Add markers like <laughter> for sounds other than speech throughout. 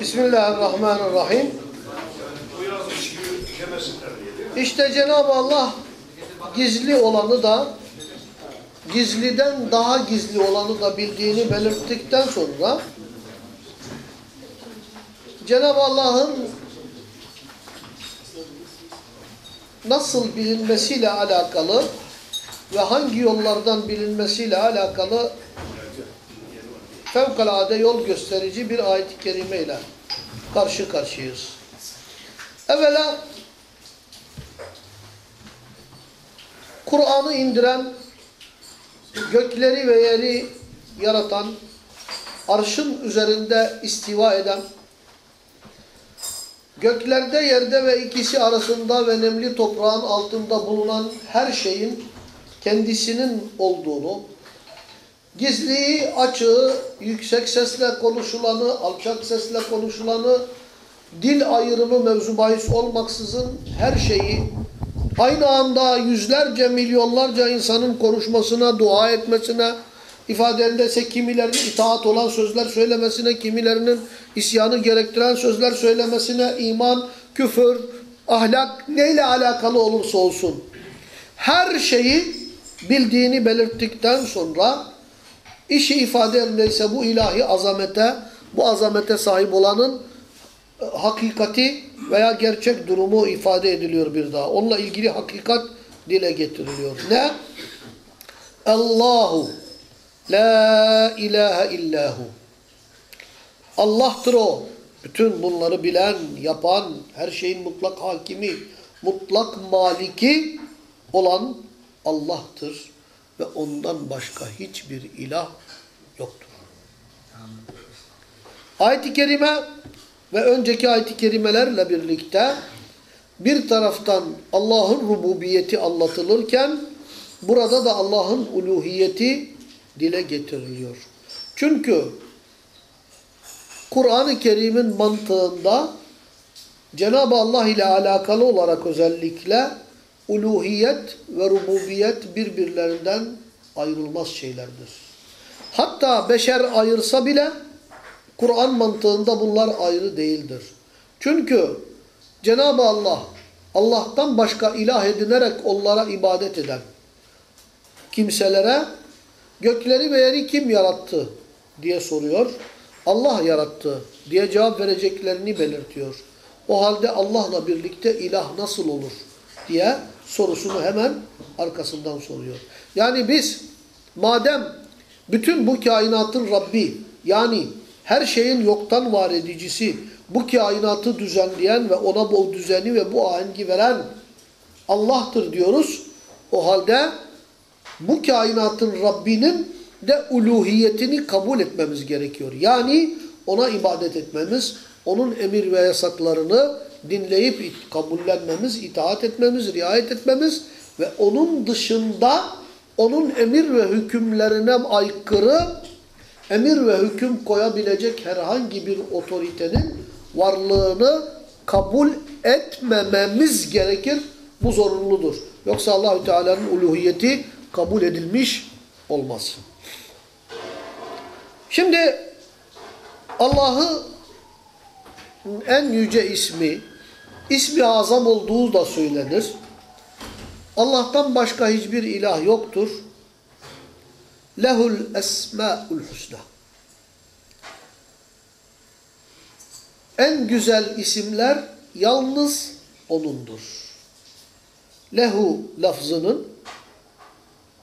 Bismillahirrahmanirrahim. İşte Cenab-ı Allah gizli olanı da gizliden daha gizli olanı da bildiğini belirttikten sonra Cenab-ı Allah'ın nasıl bilinmesiyle alakalı ve hangi yollardan bilinmesiyle alakalı fevkalade yol gösterici bir ayet-i kerime karşı karşıyayız. Evvela Kur'an'ı indiren, gökleri ve yeri yaratan, arşın üzerinde istiva eden, göklerde, yerde ve ikisi arasında ve nemli toprağın altında bulunan her şeyin kendisinin olduğunu, gizliyi, açığı, yüksek sesle konuşulanı, alçak sesle konuşulanı, dil ayrımı mevzu bahis olmaksızın her şeyi aynı anda yüzlerce, milyonlarca insanın konuşmasına, dua etmesine, ifadelerinde kimilerinin itaat olan sözler söylemesine, kimilerinin isyanı gerektiren sözler söylemesine, iman, küfür, ahlak neyle alakalı olursa olsun her şeyi bildiğini belirttikten sonra işi ifade edilmeyse bu ilahi azamete, bu azamete sahip olanın e, hakikati veya gerçek durumu ifade ediliyor bir daha. Onunla ilgili hakikat dile getiriliyor. Ne? Allahu la ilahe illahu. Allah'tır o. Bütün bunları bilen, yapan, her şeyin mutlak hakimi, mutlak maliki olan Allah'tır ve ondan başka hiçbir ilah yoktur. Ayet-i Kerime ve önceki ayet-i kerimelerle birlikte bir taraftan Allah'ın rububiyeti anlatılırken burada da Allah'ın uluhiyeti dile getiriliyor. Çünkü Kur'an-ı Kerim'in mantığında Cenab-ı Allah ile alakalı olarak özellikle uluhiyet ve rububiyet birbirlerinden ayrılmaz şeylerdir. Hatta beşer ayırsa bile Kur'an mantığında bunlar ayrı değildir. Çünkü Cenab-ı Allah Allah'tan başka ilah edinerek onlara ibadet eden kimselere gökleri ve yeri kim yarattı diye soruyor. Allah yarattı diye cevap vereceklerini belirtiyor. O halde Allah'la birlikte ilah nasıl olur diye sorusunu hemen arkasından soruyor. Yani biz madem bütün bu kainatın Rabbi yani her şeyin yoktan var edicisi, bu kainatı düzenleyen ve ona bu düzeni ve bu ahengi veren Allah'tır diyoruz. O halde bu kainatın Rabbinin de uluhiyetini kabul etmemiz gerekiyor. Yani ona ibadet etmemiz, onun emir ve yasaklarını dinleyip kabullenmemiz, itaat etmemiz, riayet etmemiz ve onun dışında onun emir ve hükümlerine aykırı emir ve hüküm koyabilecek herhangi bir otoritenin varlığını kabul etmememiz gerekir. Bu zorunludur. Yoksa Allahü Teala'nın uluhiyeti kabul edilmiş olmaz. Şimdi Allah'ı en yüce ismi, ismi azam olduğu da söylenir. Allah'tan başka hiçbir ilah yoktur. Lehul esmâul husna. En güzel isimler yalnız O'nundur. Lehu lafzının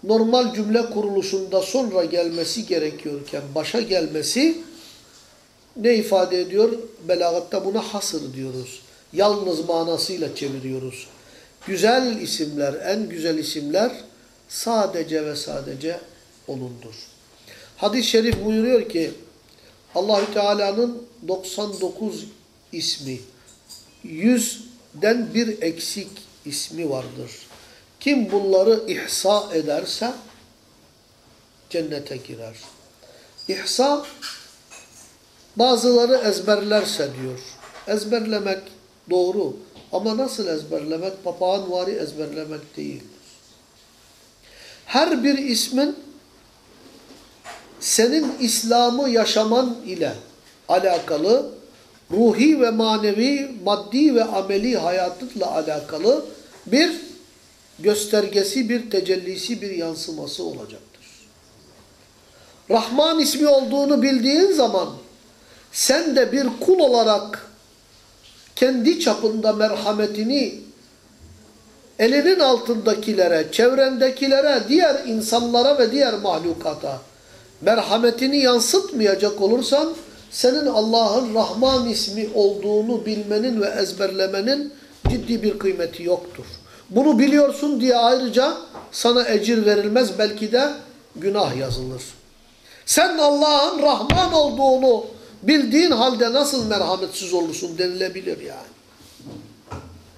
normal cümle kuruluşunda sonra gelmesi gerekiyorken başa gelmesi ne ifade ediyor? Belagatta buna hasır diyoruz. Yalnız manasıyla çeviriyoruz. Güzel isimler, en güzel isimler sadece ve sadece O'nundur. Hadis-i şerif buyuruyor ki Allahü Teala'nın 99 ismi, 100'den bir eksik ismi vardır. Kim bunları ihsa ederse cennete girer. İhsa bazıları ezberlerse diyor. Ezberlemek doğru ama nasıl ezberlemek? Papağan vari ezberlemek değildir. Her bir ismin senin İslam'ı yaşaman ile alakalı ruhi ve manevi, maddi ve ameli hayatıyla alakalı bir göstergesi, bir tecellisi, bir yansıması olacaktır. Rahman ismi olduğunu bildiğin zaman sen de bir kul olarak kendi çapında merhametini elinin altındakilere, çevrendekilere, diğer insanlara ve diğer mahlukata merhametini yansıtmayacak olursan senin Allah'ın Rahman ismi olduğunu bilmenin ve ezberlemenin ciddi bir kıymeti yoktur. Bunu biliyorsun diye ayrıca sana ecir verilmez belki de günah yazılır. Sen Allah'ın Rahman olduğunu bildiğin halde nasıl merhametsiz olursun denilebilir yani.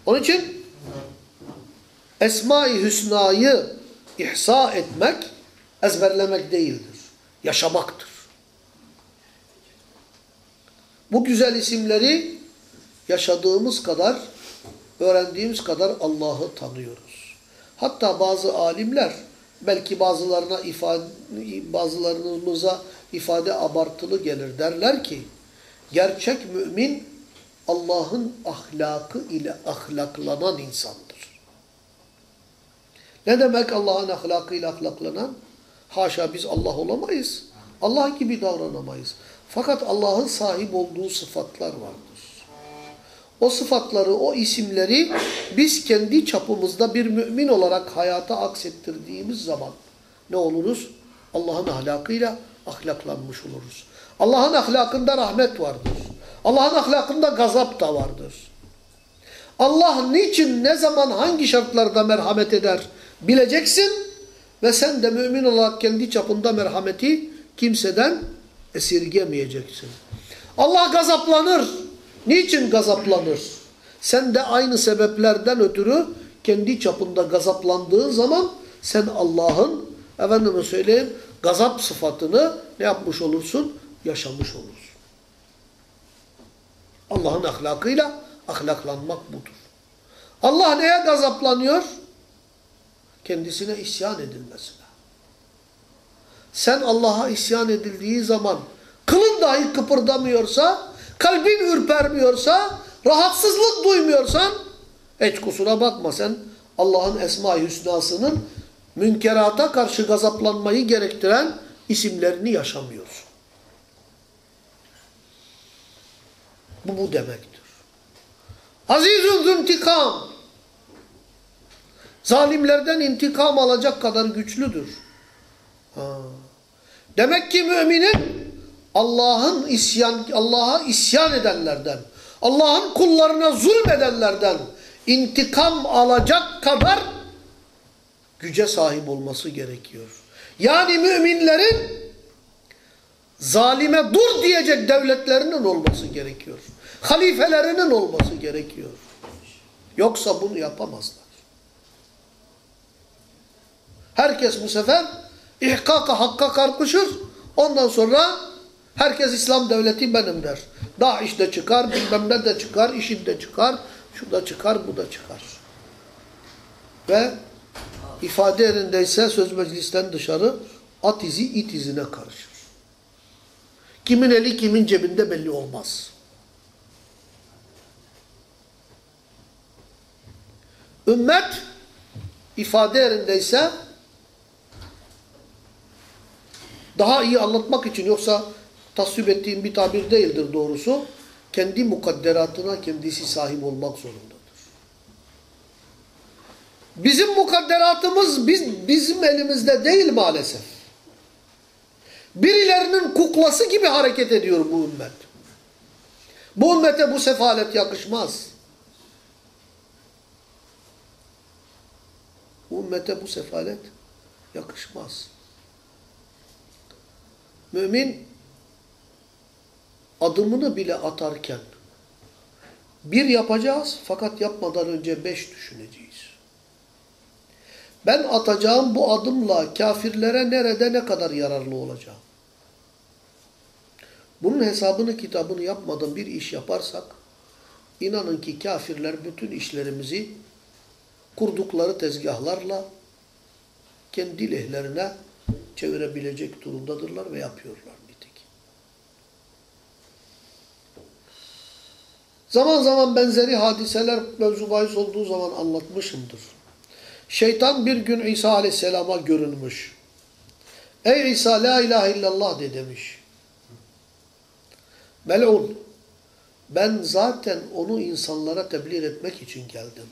Onun için Esma-i Hüsna'yı ihsa etmek ezberlemek değildir. Yaşamaktır. Bu güzel isimleri yaşadığımız kadar, öğrendiğimiz kadar Allah'ı tanıyoruz. Hatta bazı alimler belki bazılarına ifade, bazılarımıza ifade abartılı gelir. Derler ki gerçek mümin Allah'ın ahlakı ile ahlaklanan insandır. Ne demek Allah'ın ahlakı ile ahlaklanan? Haşa biz Allah olamayız. Allah gibi davranamayız. Fakat Allah'ın sahip olduğu sıfatlar vardır. O sıfatları, o isimleri biz kendi çapımızda bir mümin olarak hayata aksettirdiğimiz zaman ne oluruz? Allah'ın ahlakıyla ahlaklanmış oluruz. Allah'ın ahlakında rahmet vardır. Allah'ın ahlakında gazap da vardır. Allah niçin, ne zaman, hangi şartlarda merhamet eder bileceksin ve sen de mümin olarak kendi çapında merhameti kimseden esirgemeyeceksin. Allah gazaplanır. Niçin gazaplanır? Sen de aynı sebeplerden ötürü kendi çapında gazaplandığın zaman sen Allah'ın efendime söyleyeyim gazap sıfatını ne yapmış olursun? Yaşamış olursun. Allah'ın ahlakıyla ahlaklanmak budur. Allah neye gazaplanıyor? Kendisine isyan edilmesine. Sen Allah'a isyan edildiği zaman kılın dahi kıpırdamıyorsa, kalbin ürpermiyorsa, rahatsızlık duymuyorsan hiç kusura bakma sen Allah'ın Esma-i Hüsna'sının münkerata karşı gazaplanmayı gerektiren isimlerini yaşamıyorsun. Bu bu demektir. Azizül intikam. Zalimlerden intikam alacak kadar güçlüdür. Ha. Demek ki müminin Allah'ın isyan Allah'a isyan edenlerden, Allah'ın kullarına zulmedenlerden intikam alacak kadar güce sahip olması gerekiyor. Yani müminlerin zalime dur diyecek devletlerinin olması gerekiyor. Halifelerinin olması gerekiyor. Yoksa bunu yapamazlar. Herkes bu sefer ihkaka hakka kalkışır. Ondan sonra herkes İslam devleti benim der. Daesh de çıkar, bilmem ne de çıkar, işin de çıkar, şu da çıkar, bu da çıkar. Ve ifade yerindeyse söz meclisten dışarı at izi it izine karışır. Kimin eli kimin cebinde belli olmaz. Ümmet ifade yerindeyse daha iyi anlatmak için yoksa tasvip ettiğim bir tabir değildir doğrusu. Kendi mukadderatına kendisi sahip olmak zorundadır. Bizim mukadderatımız biz, bizim elimizde değil maalesef. Birilerinin kuklası gibi hareket ediyor bu ümmet. Bu ümmete bu sefalet yakışmaz. Bu ümmete bu sefalet yakışmaz. Mümin adımını bile atarken bir yapacağız fakat yapmadan önce beş düşüneceğiz. Ben atacağım bu adımla kafirlere nerede ne kadar yararlı olacağım? Bunun hesabını kitabını yapmadan bir iş yaparsak inanın ki kafirler bütün işlerimizi kurdukları tezgahlarla kendi lehlerine çevirebilecek durumdadırlar ve yapıyorlar nitek. Zaman zaman benzeri hadiseler mevzu olduğu zaman anlatmışımdır. Şeytan bir gün İsa aleyhisselama görünmüş. Ey İsa la ilahe illallah de demiş. Mel'un ben zaten onu insanlara tebliğ etmek için geldim.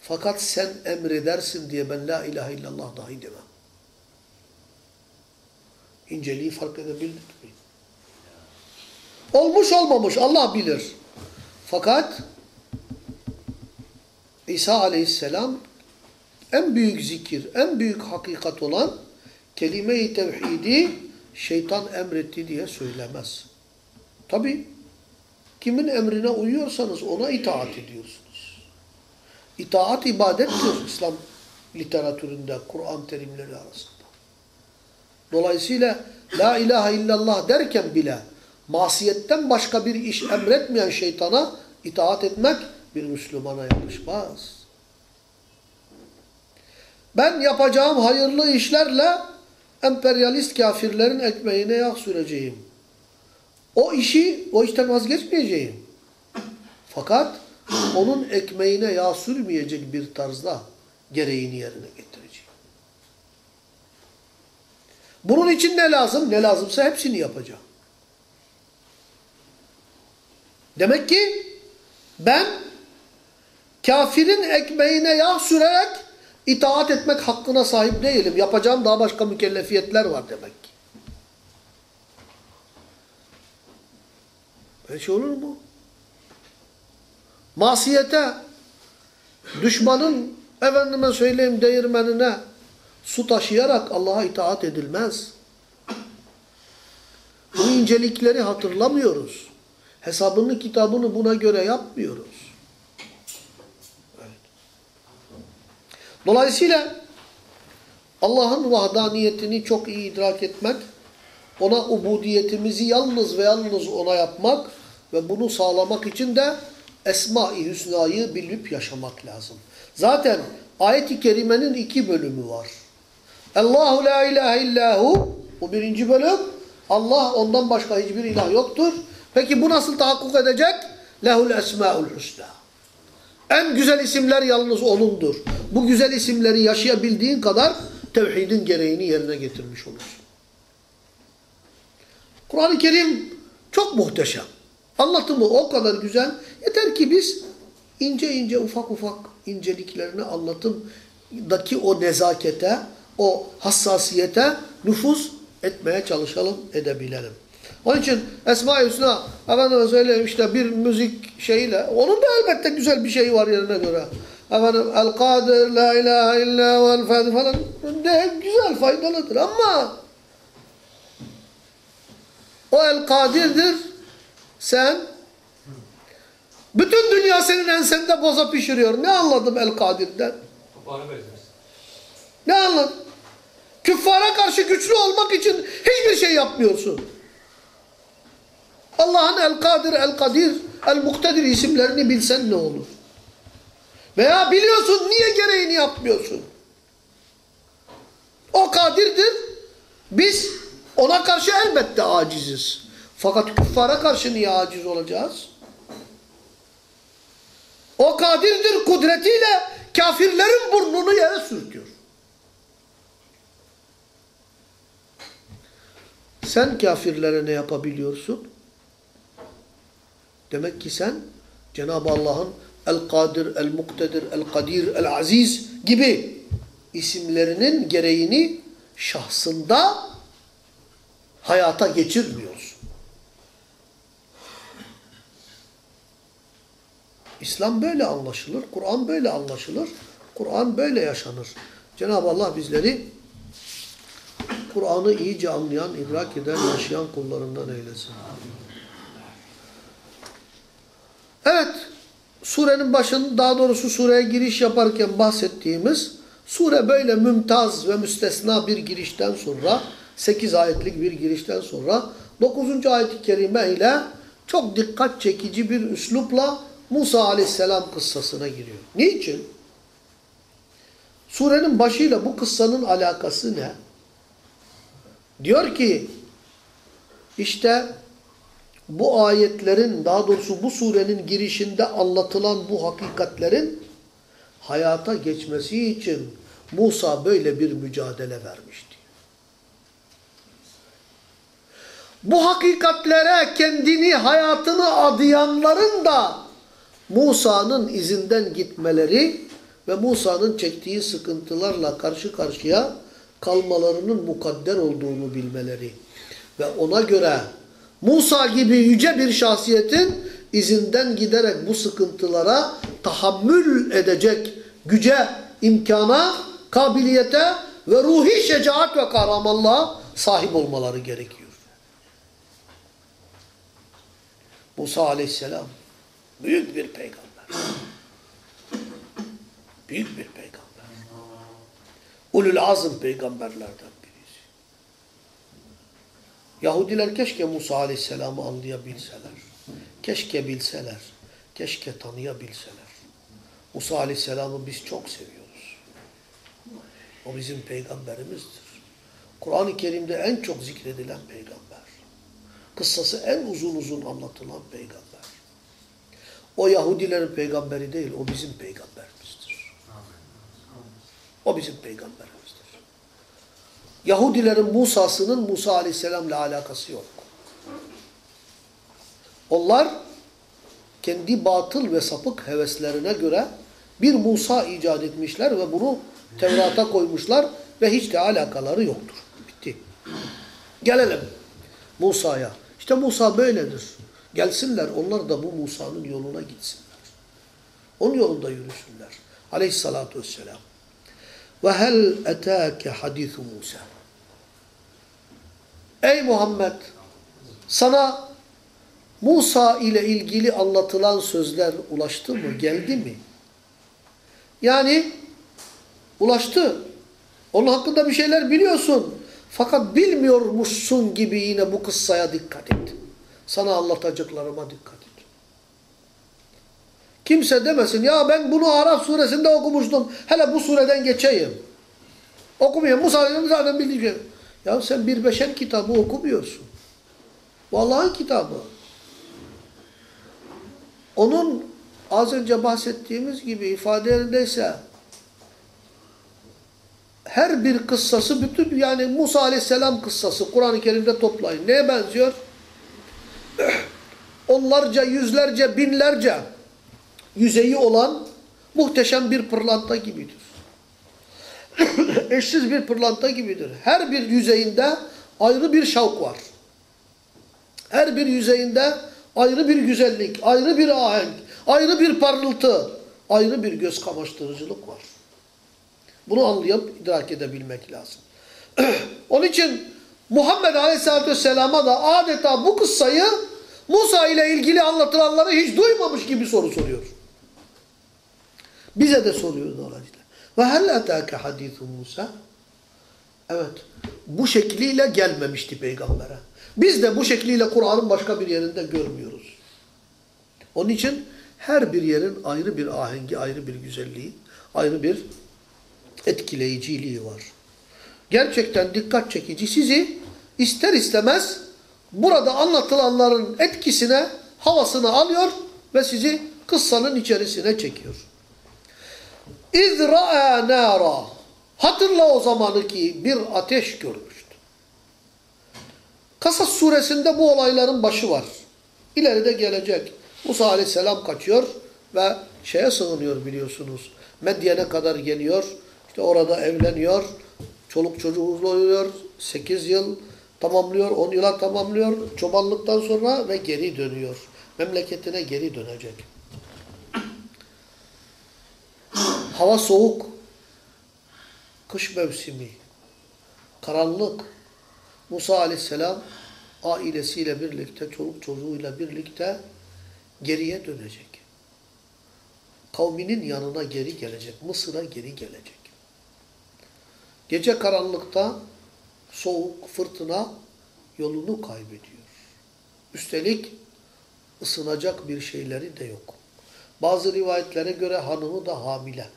Fakat sen emredersin diye ben la ilahe illallah dahi demem. İnceliği fark edebildik mi? Olmuş olmamış Allah bilir. Fakat İsa aleyhisselam en büyük zikir, en büyük hakikat olan kelime-i tevhidi şeytan emretti diye söylemez. Tabi kimin emrine uyuyorsanız ona itaat ediyorsunuz. İtaat ibadettir İslam literatüründe, Kur'an terimleri arasında. Dolayısıyla la ilahe illallah derken bile masiyetten başka bir iş emretmeyen şeytana itaat etmek bir Müslümana yakışmaz. Ben yapacağım hayırlı işlerle emperyalist kafirlerin ekmeğine yağ süreceğim. O işi, o işten vazgeçmeyeceğim. Fakat onun ekmeğine yağ sürmeyecek bir tarzda gereğini yerine getireceğim. Bunun için ne lazım? Ne lazımsa hepsini yapacağım. Demek ki ben kafirin ekmeğine yağ sürerek itaat etmek hakkına sahip değilim. Yapacağım daha başka mükellefiyetler var demek ki. Böyle şey olur mu? Masiyete, düşmanın efendime söyleyeyim değirmenine su taşıyarak Allah'a itaat edilmez. Bu incelikleri hatırlamıyoruz. Hesabını, kitabını buna göre yapmıyoruz. Dolayısıyla Allah'ın vahdaniyetini çok iyi idrak etmek, ona ubudiyetimizi yalnız ve yalnız ona yapmak ve bunu sağlamak için de Esma-i Hüsna'yı bilip yaşamak lazım. Zaten ayet-i kerimenin iki bölümü var. Allahu la ilahe illahu bu birinci bölüm. Allah ondan başka hiçbir ilah yoktur. Peki bu nasıl tahakkuk edecek? Lehul esmaul husna. En güzel isimler yalnız O'nundur. Bu güzel isimleri yaşayabildiğin kadar tevhidin gereğini yerine getirmiş olursun. Kur'an-ı Kerim çok muhteşem. Anlatımı o kadar güzel. Yeter ki biz ince ince ufak ufak inceliklerini anlatımdaki o nezakete, o hassasiyete nüfuz etmeye çalışalım, edebilelim. Onun için Esma-i Hüsna, efendime söyleyeyim işte bir müzik şeyiyle, onun da elbette güzel bir şey var yerine göre. Efendim, El-Kadir, La ilahe illa vel fadi falan, de güzel, faydalıdır ama o El-Kadir'dir, sen bütün dünya senin ensende boza pişiriyor. Ne anladım El-Kadir'den? Ne anladın? Küffara karşı güçlü olmak için hiçbir şey yapmıyorsun. Allah'ın El-Kadir, El-Kadir, El-Muktedir isimlerini bilsen ne olur? Veya biliyorsun niye gereğini yapmıyorsun? O kadirdir. Biz ona karşı elbette aciziz. Fakat küffara karşı niye aciz olacağız? O kadirdir kudretiyle kafirlerin burnunu yere sürtüyor. Sen kafirlere ne yapabiliyorsun? Demek ki sen Cenab-ı Allah'ın El-Kadir, El-Muktedir, El-Kadir, El-Aziz gibi isimlerinin gereğini şahsında hayata geçirmiyorsun. İslam böyle anlaşılır, Kur'an böyle anlaşılır, Kur'an böyle yaşanır. Cenab-ı Allah bizleri Kur'an'ı iyice anlayan, idrak eden, yaşayan kullarından eylesin. Evet, surenin başında daha doğrusu sureye giriş yaparken bahsettiğimiz sure böyle mümtaz ve müstesna bir girişten sonra 8 ayetlik bir girişten sonra 9. ayet-i kerime ile çok dikkat çekici bir üslupla Musa aleyhisselam kıssasına giriyor. Niçin? Surenin başıyla bu kıssanın alakası ne? Diyor ki işte bu ayetlerin daha doğrusu bu surenin girişinde anlatılan bu hakikatlerin hayata geçmesi için Musa böyle bir mücadele vermişti. Bu hakikatlere kendini, hayatını adayanların da Musa'nın izinden gitmeleri ve Musa'nın çektiği sıkıntılarla karşı karşıya kalmalarının mukadder olduğunu bilmeleri ve ona göre Musa gibi yüce bir şahsiyetin izinden giderek bu sıkıntılara tahammül edecek güce, imkana, kabiliyete ve ruhi şecaat ve kahramanlığa sahip olmaları gerekiyor. Musa aleyhisselam büyük bir peygamber. Büyük bir peygamber. Ulul azım peygamberlerden. Yahudiler keşke Musa aleyhisselamı anlayabilseler. Keşke bilseler. Keşke tanıyabilseler. Musa aleyhisselamı biz çok seviyoruz. O bizim peygamberimizdir. Kur'an-ı Kerim'de en çok zikredilen peygamber. Kıssası en uzun uzun anlatılan peygamber. O Yahudilerin peygamberi değil, o bizim peygamberimizdir. O bizim peygamberimizdir. Yahudilerin Musa'sının Musa aleyhisselamla alakası yok. Onlar kendi batıl ve sapık heveslerine göre bir Musa icat etmişler ve bunu Tevrat'a koymuşlar ve hiç de alakaları yoktur. Bitti. Gelelim Musa'ya. İşte Musa böyledir. Gelsinler onlar da bu Musa'nın yoluna gitsinler. Onun yolunda yürüsünler. Aleyhissalatu vesselam. Ve hel etâke hadithu Musa. Ey Muhammed! Sana Musa ile ilgili anlatılan sözler ulaştı mı? Geldi mi? Yani ulaştı. Onun hakkında bir şeyler biliyorsun. Fakat bilmiyormuşsun gibi yine bu kıssaya dikkat et. Sana anlatacaklarıma dikkat et. Kimse demesin ya ben bunu Arap suresinde okumuştum. Hele bu sureden geçeyim. Okumayayım. Musa'nın zaten bildiği şey. Ya sen bir beşer kitabı okumuyorsun. Bu Allah'ın kitabı. Onun az önce bahsettiğimiz gibi ifade yerindeyse her bir kıssası bütün yani Musa aleyhisselam kıssası Kur'an-ı Kerim'de toplayın. Neye benziyor? <clears throat> Onlarca, yüzlerce, binlerce yüzeyi olan muhteşem bir pırlanta gibidir. <clears throat> Eşsiz bir pırlanta gibidir. Her bir yüzeyinde ayrı bir şavk var. Her bir yüzeyinde ayrı bir güzellik, ayrı bir ahenk, ayrı bir parıltı, ayrı bir göz kamaştırıcılık var. Bunu anlayıp idrak edebilmek lazım. <clears throat> Onun için Muhammed Aleyhisselatü Vesselam'a da adeta bu kıssayı Musa ile ilgili anlatılanları hiç duymamış gibi soru soruyor. Bize de soruyor dolayısıyla. Ve hel etâke hadîthu Musa? Evet. Bu şekliyle gelmemişti peygambere. Biz de bu şekliyle Kur'an'ın başka bir yerinde görmüyoruz. Onun için her bir yerin ayrı bir ahengi, ayrı bir güzelliği, ayrı bir etkileyiciliği var. Gerçekten dikkat çekici sizi ister istemez burada anlatılanların etkisine, havasını alıyor ve sizi kıssanın içerisine çekiyor. İz ra'a nara. Hatırla o zamanı ki bir ateş görmüştü. Kasas suresinde bu olayların başı var. İleride gelecek. Musa aleyhisselam kaçıyor ve şeye sığınıyor biliyorsunuz. Medyen'e kadar geliyor. İşte orada evleniyor. Çoluk çocuğu oluyor. 8 yıl tamamlıyor. 10 yıla tamamlıyor. Çobanlıktan sonra ve geri dönüyor. Memleketine geri dönecek. Hava soğuk. Kış mevsimi. Karanlık. Musa aleyhisselam ailesiyle birlikte, çoluk çocuğuyla birlikte geriye dönecek. Kavminin yanına geri gelecek. Mısır'a geri gelecek. Gece karanlıkta soğuk, fırtına yolunu kaybediyor. Üstelik ısınacak bir şeyleri de yok. Bazı rivayetlere göre hanımı da hamile.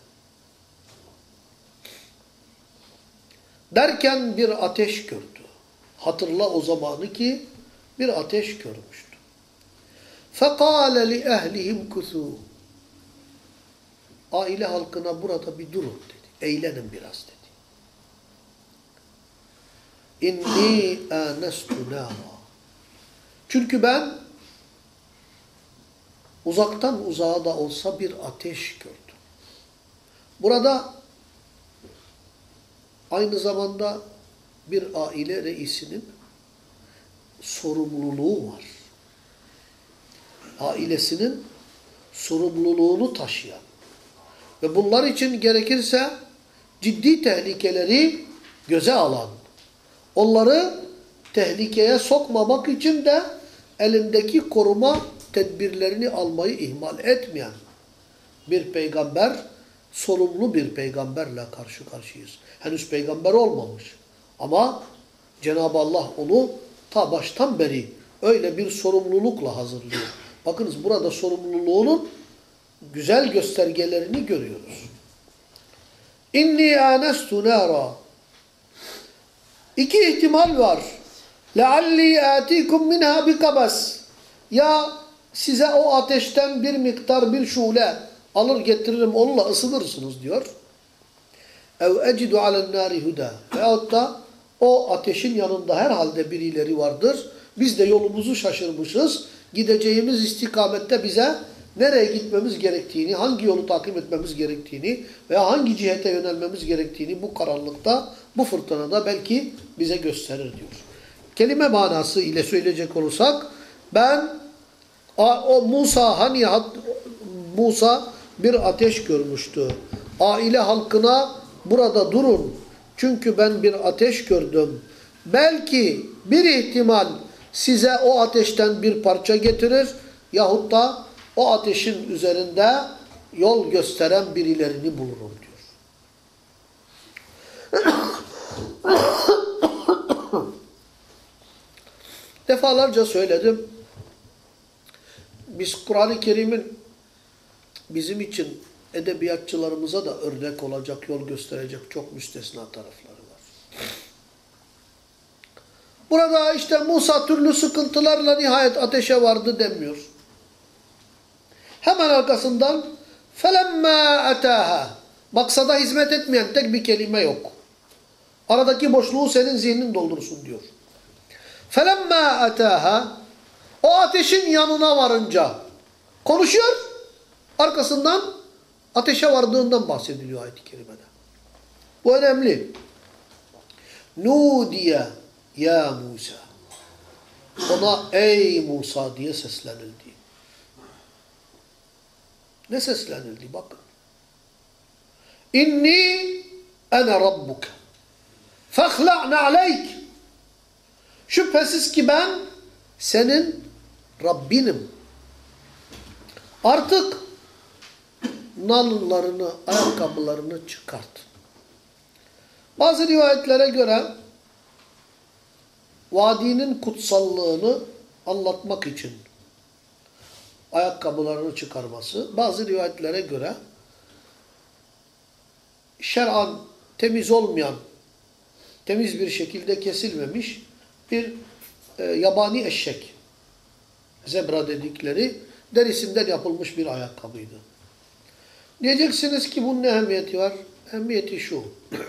Derken bir ateş gördü. Hatırla o zamanı ki bir ateş görmüştü. فَقَالَ لِأَهْلِهِمْ كُثُوا Aile halkına burada bir durun dedi. Eğlenin biraz dedi. İnni ânestu nâra. Çünkü ben uzaktan uzağa da olsa bir ateş gördüm. Burada aynı zamanda bir aile reisinin sorumluluğu var. Ailesinin sorumluluğunu taşıyan ve bunlar için gerekirse ciddi tehlikeleri göze alan, onları tehlikeye sokmamak için de elindeki koruma tedbirlerini almayı ihmal etmeyen bir peygamber, sorumlu bir peygamberle karşı karşıyayız. Henüz peygamber olmamış. Ama Cenab-ı Allah onu ta baştan beri öyle bir sorumlulukla hazırlıyor. Bakınız burada sorumluluğunun güzel göstergelerini görüyoruz. İnni anestu nara. İki ihtimal var. Lealli atikum minha bikabas. Ya size o ateşten bir miktar bir şule alır getiririm onunla ısınırsınız diyor. Ev ecidu alen nari huda. Veyahut da o ateşin yanında herhalde birileri vardır. Biz de yolumuzu şaşırmışız. Gideceğimiz istikamette bize nereye gitmemiz gerektiğini, hangi yolu takip etmemiz gerektiğini veya hangi cihete yönelmemiz gerektiğini bu karanlıkta, bu fırtınada belki bize gösterir diyor. Kelime manası ile söyleyecek olursak ben o Musa hani Musa bir ateş görmüştü. Aile halkına burada durun. Çünkü ben bir ateş gördüm. Belki bir ihtimal size o ateşten bir parça getirir yahut da o ateşin üzerinde yol gösteren birilerini bulurum diyor. <coughs> Defalarca söyledim. Biz Kur'an-ı Kerim'in bizim için edebiyatçılarımıza da örnek olacak, yol gösterecek çok müstesna tarafları var. Burada işte Musa türlü sıkıntılarla nihayet ateşe vardı demiyor. Hemen arkasından فَلَمَّا اَتَاهَا Maksada hizmet etmeyen tek bir kelime yok. Aradaki boşluğu senin zihnin doldursun diyor. فَلَمَّا اَتَاهَا O ateşin yanına varınca konuşuyor. Arkasından ateşe vardığından bahsediliyor ayet-i kerimede. Bu önemli. Nudiye ya Musa. Ona ey Musa diye seslenildi. Ne seslenildi bakın. İnni ene rabbuke. Fehla'ne aleyk. Şüphesiz ki ben senin Rabbinim. Artık nallarını, ayakkabılarını çıkart. Bazı rivayetlere göre vadinin kutsallığını anlatmak için ayakkabılarını çıkarması, bazı rivayetlere göre şer'an temiz olmayan, temiz bir şekilde kesilmemiş bir e, yabani eşek, zebra dedikleri derisinden yapılmış bir ayakkabıydı. Diyeceksiniz ki bunun ne ehemmiyeti var? Ehemmiyeti şu. <clears throat>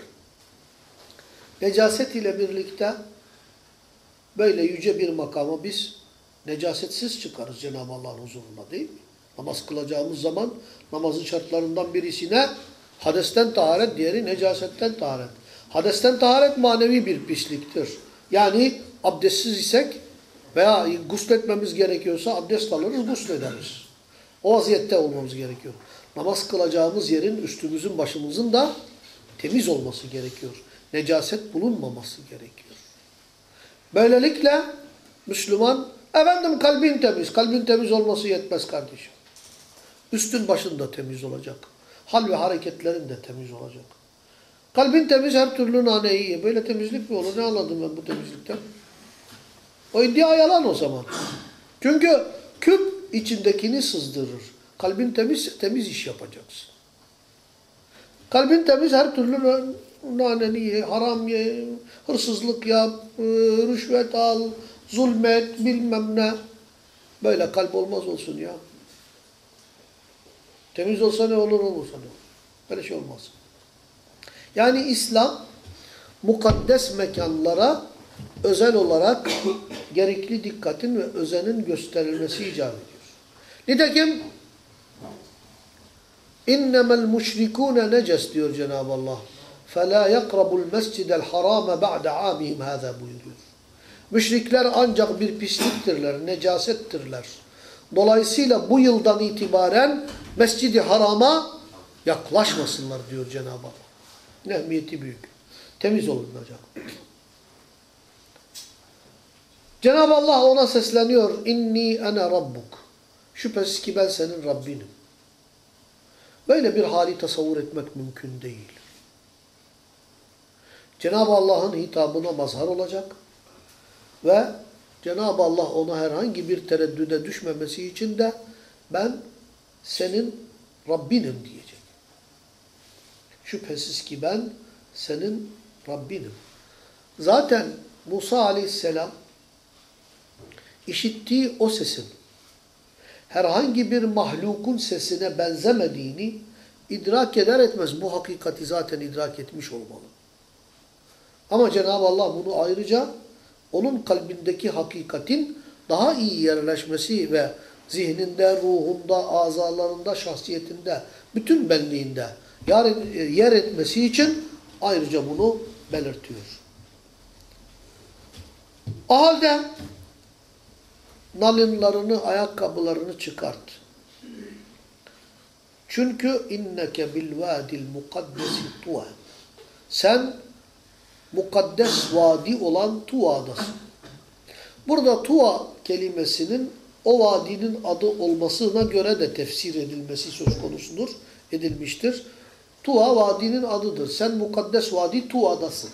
Necaset ile birlikte böyle yüce bir makama biz necasetsiz çıkarız Cenab-ı Allah'ın huzuruna değil mi? Namaz kılacağımız zaman namazın şartlarından birisine hadesten taharet, diğeri necasetten taharet. Hadesten taharet manevi bir pisliktir. Yani abdestsiz isek veya gusletmemiz gerekiyorsa abdest alırız, guslederiz. O vaziyette olmamız gerekiyor. Namaz kılacağımız yerin üstümüzün başımızın da temiz olması gerekiyor. Necaset bulunmaması gerekiyor. Böylelikle Müslüman, efendim kalbin temiz. Kalbin temiz olması yetmez kardeşim. Üstün başın da temiz olacak. Hal ve hareketlerin de temiz olacak. Kalbin temiz her türlü nane iyi. Böyle temizlik mi olur? Ne anladım ben bu temizlikten? O iddia yalan o zaman. Çünkü küp içindekini sızdırır. Kalbin temiz, temiz iş yapacaksın. Kalbin temiz her türlü naneni ye, haram ye, hırsızlık yap, e, rüşvet al, zulmet, bilmem ne. Böyle kalp olmaz olsun ya. Temiz olsa ne olur olursa ne olur. Böyle şey olmaz. Yani İslam mukaddes mekanlara özel olarak <coughs> gerekli dikkatin ve özenin gösterilmesi icap ediyor. Nitekim innemel müşrikûne neces diyor Cenab-ı Allah. فَلَا يَقْرَبُ الْمَسْجِدَ الْحَرَامَ بَعْدَ عَامِهِمْ هَذَا buyuruyor. Müşrikler ancak bir pisliktirler, necasettirler. Dolayısıyla bu yıldan itibaren Mescid-i Haram'a yaklaşmasınlar diyor Cenab-ı Allah. Ne ehemmiyeti büyük. Temiz olunacak. Cenab-ı Allah ona sesleniyor. İnni ene rabbuk. Şüphesiz ki ben senin Rabbinim. Böyle bir hali tasavvur etmek mümkün değil. Cenab-ı Allah'ın hitabına mazhar olacak ve Cenab-ı Allah ona herhangi bir tereddüde düşmemesi için de ben senin Rabbinim diyecek. Şüphesiz ki ben senin Rabbinim. Zaten Musa aleyhisselam işittiği o sesin herhangi bir mahlukun sesine benzemediğini idrak eder etmez bu hakikati zaten idrak etmiş olmalı. Ama Cenab-ı Allah bunu ayrıca onun kalbindeki hakikatin daha iyi yerleşmesi ve zihninde, ruhunda, azalarında, şahsiyetinde, bütün benliğinde yer etmesi için ayrıca bunu belirtiyor. O halde nalinlarını, ayakkabılarını çıkart. Çünkü inneke bil vadil mukaddesi tuva. Sen mukaddes vadi olan Tuva'dasın. Burada Tuva kelimesinin o vadinin adı olmasına göre de tefsir edilmesi söz konusudur, edilmiştir. Tuva vadinin adıdır. Sen mukaddes vadi Tuva'dasın.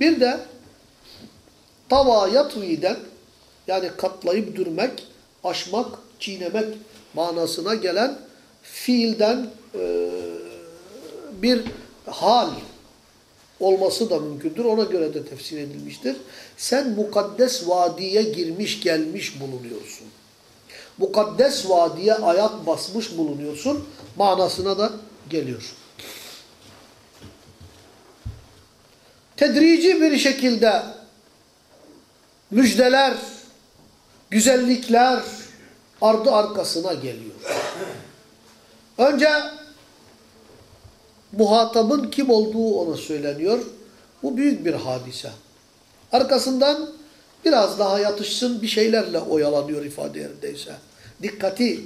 Bir de tava yatvi'den yani katlayıp dürmek, aşmak, çiğnemek manasına gelen fiilden e, bir hal olması da mümkündür. Ona göre de tefsir edilmiştir. Sen mukaddes vadiye girmiş gelmiş bulunuyorsun. Mukaddes vadiye ayak basmış bulunuyorsun. Manasına da geliyor. Tedrici bir şekilde müjdeler, güzellikler ardı arkasına geliyor. Önce muhatabın kim olduğu ona söyleniyor. Bu büyük bir hadise. Arkasından biraz daha yatışsın bir şeylerle oyalanıyor ifade yerindeyse. Dikkati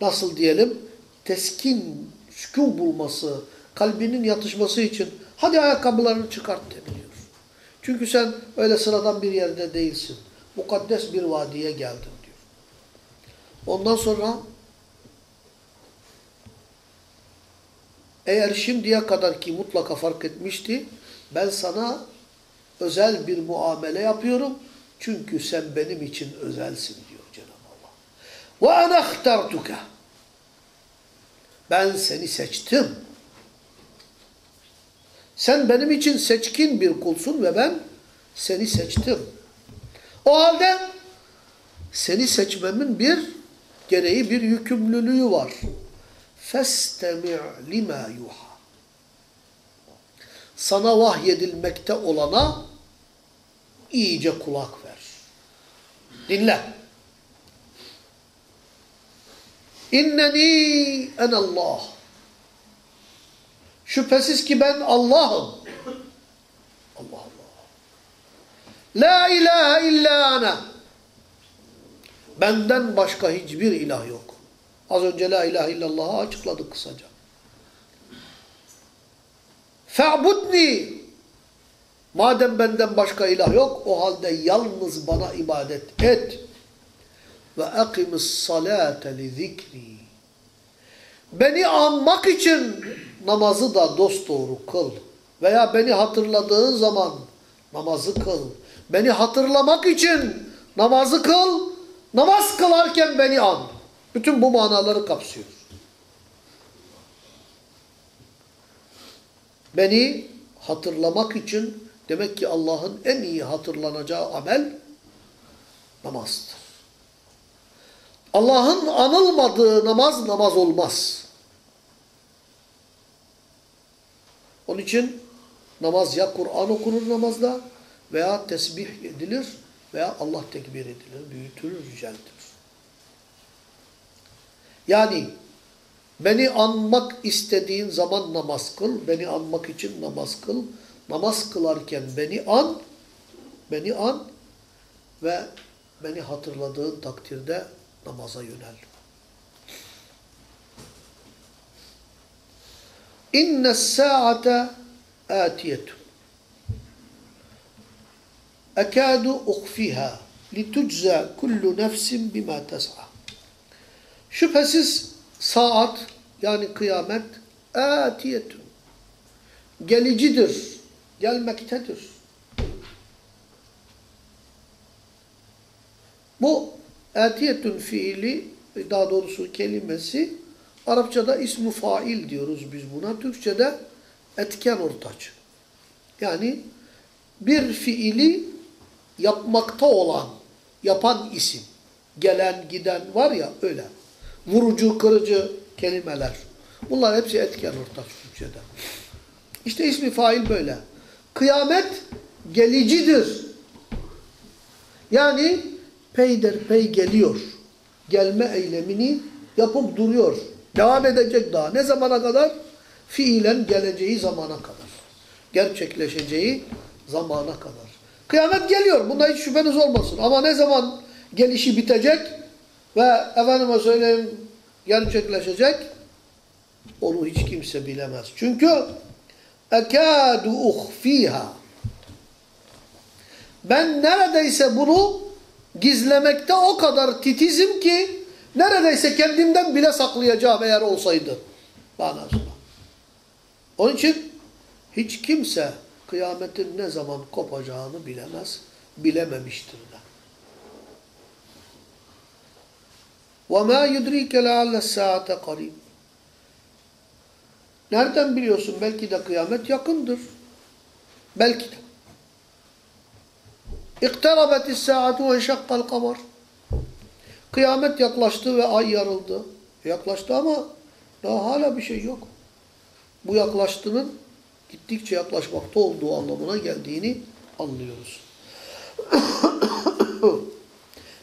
nasıl diyelim teskin, sükun bulması, kalbinin yatışması için hadi ayakkabılarını çıkart deniliyor. Çünkü sen öyle sıradan bir yerde değilsin. Mukaddes bir vadiye geldin diyor. Ondan sonra eğer şimdiye kadar ki mutlaka fark etmişti, ben sana özel bir muamele yapıyorum. Çünkü sen benim için özelsin diyor Cenab-ı Allah. Ve ana ihtartuka. Ben seni seçtim. Sen benim için seçkin bir kulsun ve ben seni seçtim. O halde seni seçmemin bir gereği, bir yükümlülüğü var. فَاسْتَمِعْ لِمَا يُوحَى Sana vahyedilmekte olana iyice kulak ver. Dinle. İnneni enallah. Şüphesiz ki ben Allah'ım. La ilahe illa ana. Benden başka hiçbir ilah yok. Az önce la ilahe illallah'ı açıkladık kısaca. Fe'budni. Madem benden başka ilah yok, o halde yalnız bana ibadet et. Ve akimis salate li zikri. Beni anmak için namazı da dosdoğru kıl. Veya beni hatırladığın zaman namazı kıl. Beni hatırlamak için namazı kıl. Namaz kılarken beni an. Bütün bu manaları kapsıyor. Beni hatırlamak için demek ki Allah'ın en iyi hatırlanacağı amel namazdır. Allah'ın anılmadığı namaz namaz olmaz. Onun için namaz ya Kur'an okunur namazda veya tesbih edilir veya Allah tekbir edilir, büyütülür, yüceltilir. Yani beni anmak istediğin zaman namaz kıl, beni anmak için namaz kıl. Namaz kılarken beni an, beni an ve beni hatırladığın takdirde namaza yönel. İnne sa'ate atiyetun. Ekadu ukfiha litujza kullu nefsin bima tes'a. Şüphesiz saat yani kıyamet atiyetun. Gelicidir, gelmektedir. Bu atiyetun fiili daha doğrusu kelimesi Arapçada ismu fail diyoruz biz buna. Türkçede etken ortaç. Yani bir fiili yapmakta olan, yapan isim. Gelen, giden var ya öyle. Vurucu, kırıcı kelimeler. Bunlar hepsi etken ortaç Türkçede. İşte ismi fail böyle. Kıyamet gelicidir. Yani peyderpey geliyor. Gelme eylemini yapıp duruyor. Devam edecek daha. Ne zamana kadar? Fiilen geleceği zamana kadar. Gerçekleşeceği zamana kadar. Kıyamet geliyor. Bunda hiç şüpheniz olmasın. Ama ne zaman gelişi bitecek ve efendime söyleyeyim gerçekleşecek onu hiç kimse bilemez. Çünkü ekâdu uhfîhâ ben neredeyse bunu gizlemekte o kadar titizim ki neredeyse kendimden bile saklayacağım eğer olsaydı. Manasına. Onun için hiç kimse kıyametin ne zaman kopacağını bilemez, bilememiştir de. وَمَا يُدْرِيكَ لَعَلَّ السَّاعَةَ قَرِيبٌ Nereden biliyorsun? Belki de kıyamet yakındır. Belki de. اِقْتَرَبَتِ السَّاعَةُ وَاَنْشَقَّ الْقَمَرُ Kıyamet yaklaştı ve ay yarıldı. Yaklaştı ama daha hala bir şey yok. Bu yaklaştığının gittikçe yaklaşmakta olduğu anlamına geldiğini anlıyoruz. <coughs>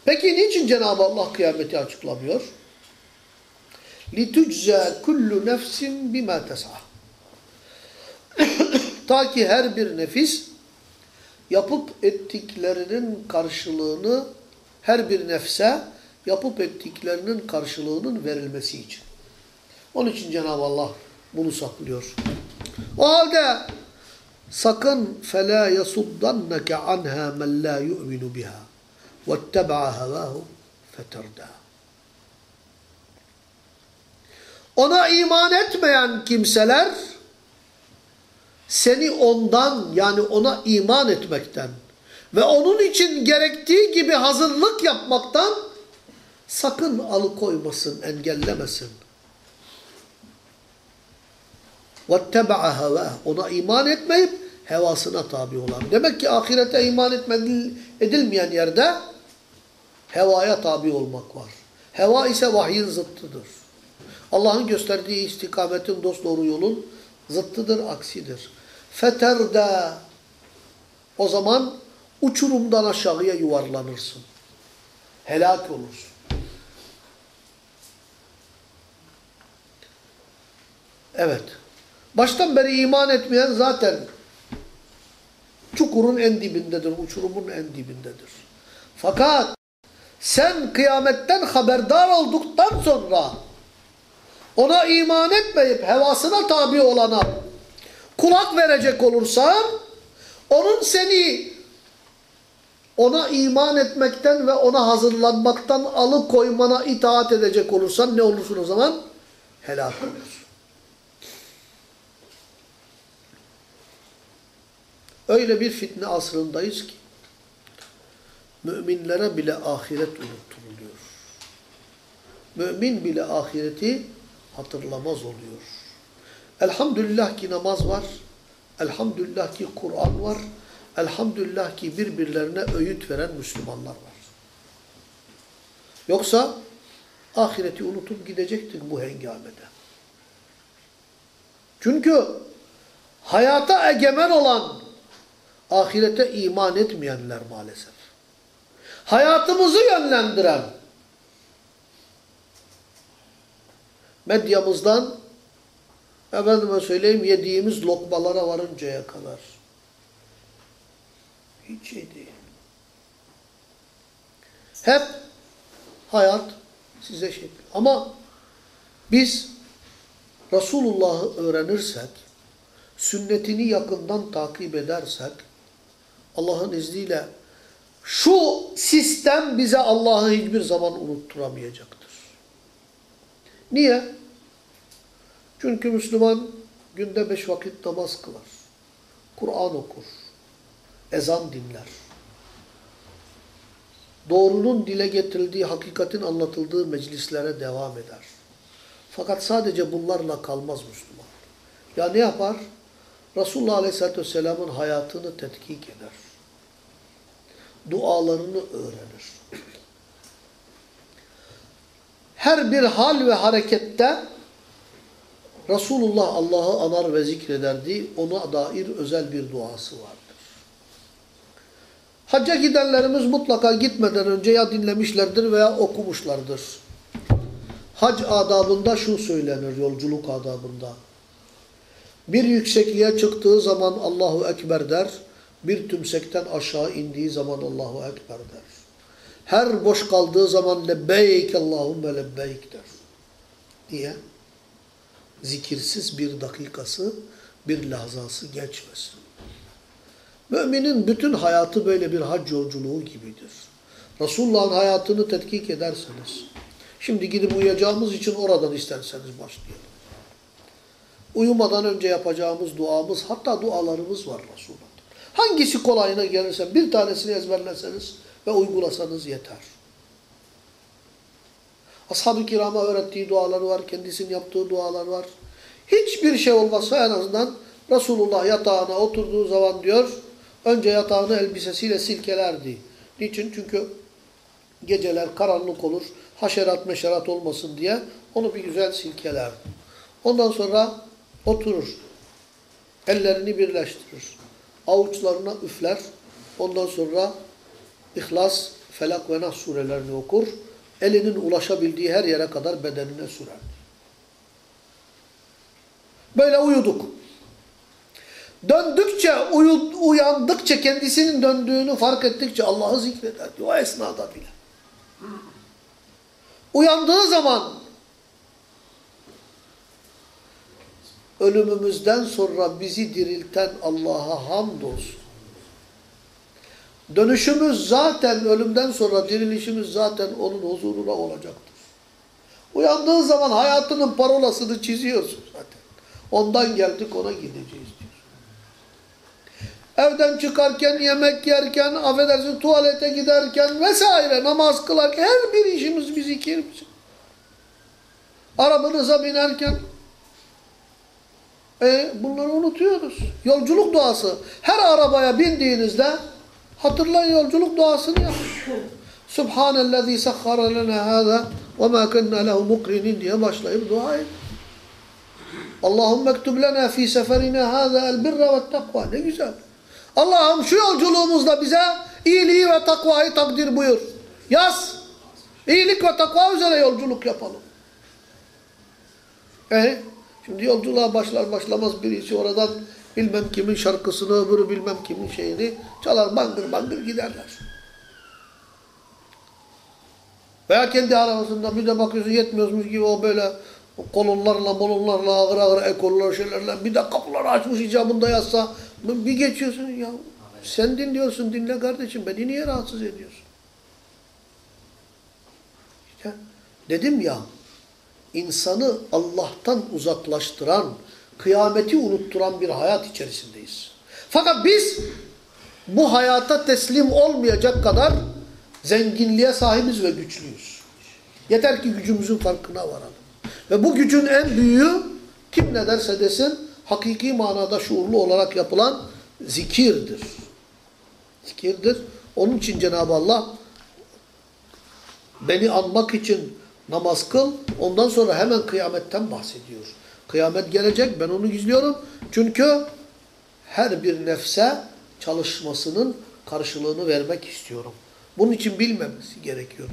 Peki niçin Cenab-ı Allah kıyameti açıklamıyor? لِتُجْزَى كُلُّ نَفْسٍ بِمَا تَسْعَى <coughs> Ta ki her bir nefis yapıp ettiklerinin karşılığını her bir nefse yapıp ettiklerinin karşılığının verilmesi için. Onun için Cenab-ı Allah bunu saklıyor. O halde sakın فَلَا يَصُدَّنَّكَ عَنْهَا مَنْ لَا يُؤْمِنُ بِهَا وَاتَّبَعَ هَوَاهُ فَتَرْدَى Ona iman etmeyen kimseler seni ondan yani ona iman etmekten ve onun için gerektiği gibi hazırlık yapmaktan sakın alıkoymasın, engellemesin. وَاتَّبَعَ هَوَاهُ Ona iman etmeyip hevasına tabi olan. Demek ki ahirete iman edilmeyen yerde hevaya tabi olmak var. Heva ise vahyin zıttıdır. Allah'ın gösterdiği istikametin dosdoğru yolun zıttıdır, aksidir. Feterde o zaman uçurumdan aşağıya yuvarlanırsın. Helak olursun. Evet. Baştan beri iman etmeyen zaten çukurun en dibindedir, uçurumun en dibindedir. Fakat sen kıyametten haberdar olduktan sonra ona iman etmeyip hevasına tabi olana kulak verecek olursan onun seni ona iman etmekten ve ona hazırlanmaktan alıkoymana itaat edecek olursan ne olursun o zaman? Helak olursun. Öyle bir fitne asrındayız ki müminlere bile ahiret unutturuluyor. Mümin bile ahireti hatırlamaz oluyor. Elhamdülillah ki namaz var. Elhamdülillah ki Kur'an var. Elhamdülillah ki birbirlerine öğüt veren Müslümanlar var. Yoksa ahireti unutup gidecektik bu hengamede. Çünkü hayata egemen olan ahirete iman etmeyenler maalesef. Hayatımızı yönlendiren medyamızdan efendime söyleyeyim yediğimiz lokmalara varıncaya kadar. Hiç şey değil. Hep hayat size şey. Ama biz Resulullah'ı öğrenirsek, sünnetini yakından takip edersek, Allah'ın izniyle şu sistem bize Allah'ı hiçbir zaman unutturamayacaktır. Niye? Çünkü Müslüman günde beş vakit namaz kılar. Kur'an okur. Ezan dinler. Doğrunun dile getirildiği, hakikatin anlatıldığı meclislere devam eder. Fakat sadece bunlarla kalmaz Müslüman. Ya ne yapar? Resulullah Aleyhisselatü Vesselam'ın hayatını tetkik eder. Dualarını öğrenir. Her bir hal ve harekette Resulullah Allah'ı anar ve zikrederdi. Ona dair özel bir duası vardır. Hacca gidenlerimiz mutlaka gitmeden önce ya dinlemişlerdir veya okumuşlardır. Hac adabında şu söylenir, yolculuk adabında. Bir yüksekliğe çıktığı zaman Allahu Ekber der, bir tümsekten aşağı indiği zaman Allahu Ekber der. Her boş kaldığı zaman lebbeyk Allahümme lebbeyk der. Niye? Zikirsiz bir dakikası, bir lahzası geçmesin. Müminin bütün hayatı böyle bir hac yolculuğu gibidir. Resulullah'ın hayatını tetkik ederseniz, şimdi gidip uyuyacağımız için oradan isterseniz başlayalım. Uyumadan önce yapacağımız duamız, hatta dualarımız var Resulullah'ta. Hangisi kolayına gelirse bir tanesini ezberleseniz ve uygulasanız yeter. Ashab-ı kirama öğrettiği duaları var, kendisinin yaptığı dualar var. Hiçbir şey olmazsa en azından Resulullah yatağına oturduğu zaman diyor, önce yatağını elbisesiyle silkelerdi. Niçin? Çünkü geceler karanlık olur, haşerat meşerat olmasın diye onu bir güzel silkelerdi. Ondan sonra oturur, ellerini birleştirir, avuçlarına üfler, ondan sonra İhlas, Felak ve Nas surelerini okur, elinin ulaşabildiği her yere kadar bedenine sürer. Böyle uyuduk. Döndükçe, uyandıkça, kendisinin döndüğünü fark ettikçe Allah'ı zikrederdi. O esnada bile. Uyandığı zaman ölümümüzden sonra bizi dirilten Allah'a hamdolsun. Dönüşümüz zaten ölümden sonra dirilişimiz zaten onun huzuruna olacaktır. Uyandığın zaman hayatının parolasını çiziyorsun zaten. Ondan geldik ona gideceğiz diyor. Evden çıkarken, yemek yerken, affedersin tuvalete giderken vesaire namaz kılarken her bir işimiz bir zikir. Arabanıza binerken e, bunları unutuyoruz. Yolculuk duası. Her arabaya bindiğinizde hatırlayın yolculuk duasını yapın. <laughs> Subhanellezî sahhara lena hâzâ ve mâ kennâ lehu mukrinin diye başlayıp dua edin. Allahümme ektub lena fî seferina hâzâ el birra ve takva. Ne güzel. Allah'ım şu yolculuğumuzda bize iyiliği ve takvayı takdir buyur. Yaz. İyilik ve takva üzere yolculuk yapalım. E şimdi yolculuğa başlar başlamaz birisi oradan bilmem kimin şarkısını öbürü bilmem kimin şeyini çalar bangır bangır giderler. Veya kendi arabasında bir de bakıyorsun yetmiyormuş gibi o böyle kolonlarla molonlarla ağır ağır ekollar şeylerle bir de kapıları açmış icabında yazsa bir geçiyorsun ya sen dinliyorsun dinle kardeşim beni niye rahatsız ediyorsun? İşte dedim ya insanı Allah'tan uzaklaştıran, kıyameti unutturan bir hayat içerisindeyiz. Fakat biz bu hayata teslim olmayacak kadar zenginliğe sahibiz ve güçlüyüz. Yeter ki gücümüzün farkına varalım. Ve bu gücün en büyüğü kim ne derse desin hakiki manada şuurlu olarak yapılan zikirdir. Zikirdir. Onun için Cenab-ı Allah beni anmak için Namaz kıl. Ondan sonra hemen kıyametten bahsediyor. Kıyamet gelecek. Ben onu gizliyorum. Çünkü her bir nefse çalışmasının karşılığını vermek istiyorum. Bunun için bilmemesi gerekiyor.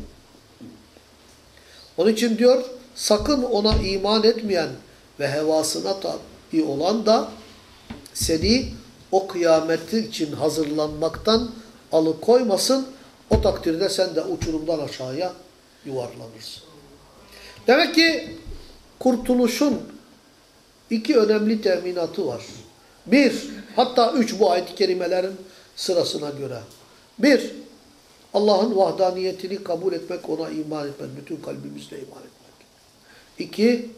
Onun için diyor sakın ona iman etmeyen ve hevasına tabi olan da seni o kıyameti için hazırlanmaktan alıkoymasın. O takdirde sen de uçurumdan aşağıya yuvarlanırsın. Demek ki kurtuluşun iki önemli teminatı var. Bir, hatta üç bu ayet-i kerimelerin sırasına göre. Bir, Allah'ın vahdaniyetini kabul etmek, ona iman etmek, bütün kalbimizle iman etmek. İki,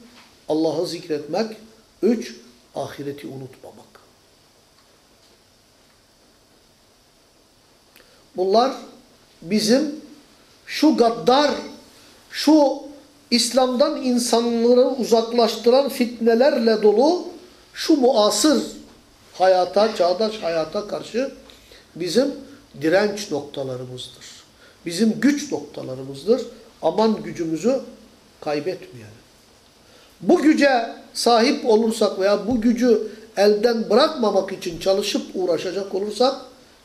Allah'ı zikretmek. Üç, ahireti unutmamak. Bunlar bizim şu gaddar, şu İslam'dan insanları uzaklaştıran fitnelerle dolu şu muasır hayata, çağdaş hayata karşı bizim direnç noktalarımızdır. Bizim güç noktalarımızdır. Aman gücümüzü kaybetmeyelim. Bu güce sahip olursak veya bu gücü elden bırakmamak için çalışıp uğraşacak olursak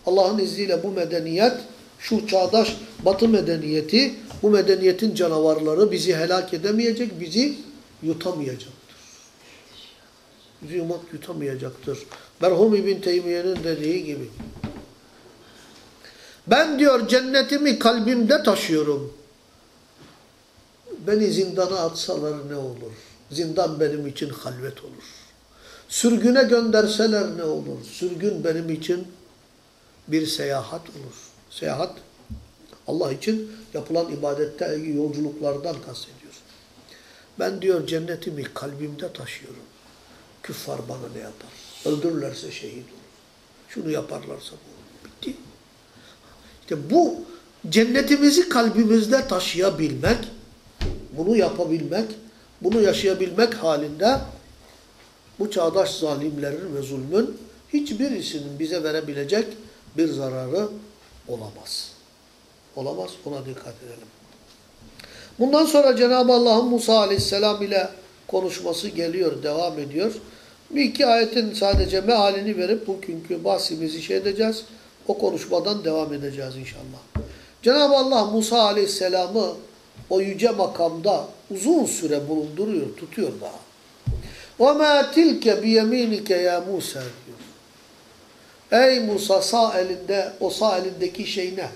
Allah'ın izniyle bu medeniyet, şu çağdaş batı medeniyeti, bu medeniyetin canavarları bizi helak edemeyecek, bizi yutamayacaktır. Bizi yumak yutamayacaktır. Merhum İbn Teymiye'nin dediği gibi. Ben diyor cennetimi kalbimde taşıyorum. Beni zindana atsalar ne olur? Zindan benim için halvet olur. Sürgüne gönderseler ne olur? Sürgün benim için bir seyahat olur. Seyahat Allah için yapılan ibadette yolculuklardan kastediyor. Ben diyor cennetimi kalbimde taşıyorum. Küffar bana ne yapar? Öldürürlerse şehit olur. Şunu yaparlarsa bu. Bitti. İşte bu cennetimizi kalbimizde taşıyabilmek, bunu yapabilmek, bunu yaşayabilmek halinde bu çağdaş zalimlerin ve zulmün hiçbirisinin bize verebilecek bir zararı olamaz Olamaz. Ona dikkat edelim. Bundan sonra Cenab-ı Allah'ın Musa Aleyhisselam ile konuşması geliyor, devam ediyor. Bir iki ayetin sadece mealini verip bugünkü bahsimizi şey edeceğiz. O konuşmadan devam edeceğiz inşallah. Cenab-ı Allah Musa Aleyhisselam'ı o yüce makamda uzun süre bulunduruyor, tutuyor daha. وَمَا تِلْكَ بِيَم۪ينِكَ ya Musa diyor. Ey Musa sağ elinde, o sağ elindeki şey ne?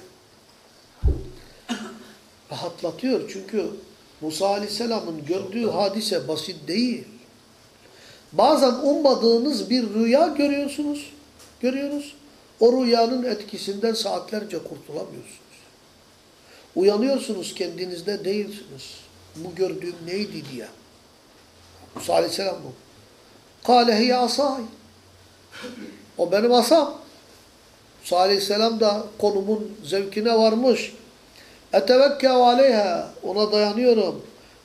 Rahatlatıyor çünkü Musa Aleyhisselam'ın gördüğü hadise basit değil. Bazen ummadığınız bir rüya görüyorsunuz, görüyoruz. O rüyanın etkisinden saatlerce kurtulamıyorsunuz. Uyanıyorsunuz kendinizde değilsiniz. Bu gördüğüm neydi diye. Musa Aleyhisselam bu. Kale hiye asay. O benim asam. Musa Aleyhisselam da konumun zevkine varmış. Etevekkâv aleyha. Ona dayanıyorum.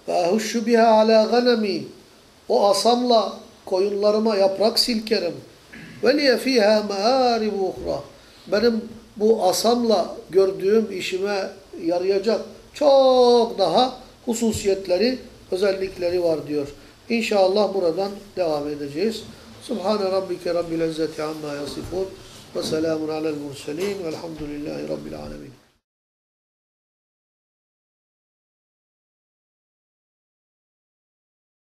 Ve ehuşşu biha ala ganemi. O asamla koyunlarıma yaprak silkerim. Ve liye fîhâ meâribu uhra. Benim bu asamla gördüğüm işime yarayacak çok daha hususiyetleri, özellikleri var diyor. İnşallah buradan devam edeceğiz. Subhane rabbike rabbil izzeti amma yasifun ve selamun alel murselin velhamdülillahi rabbil alemin.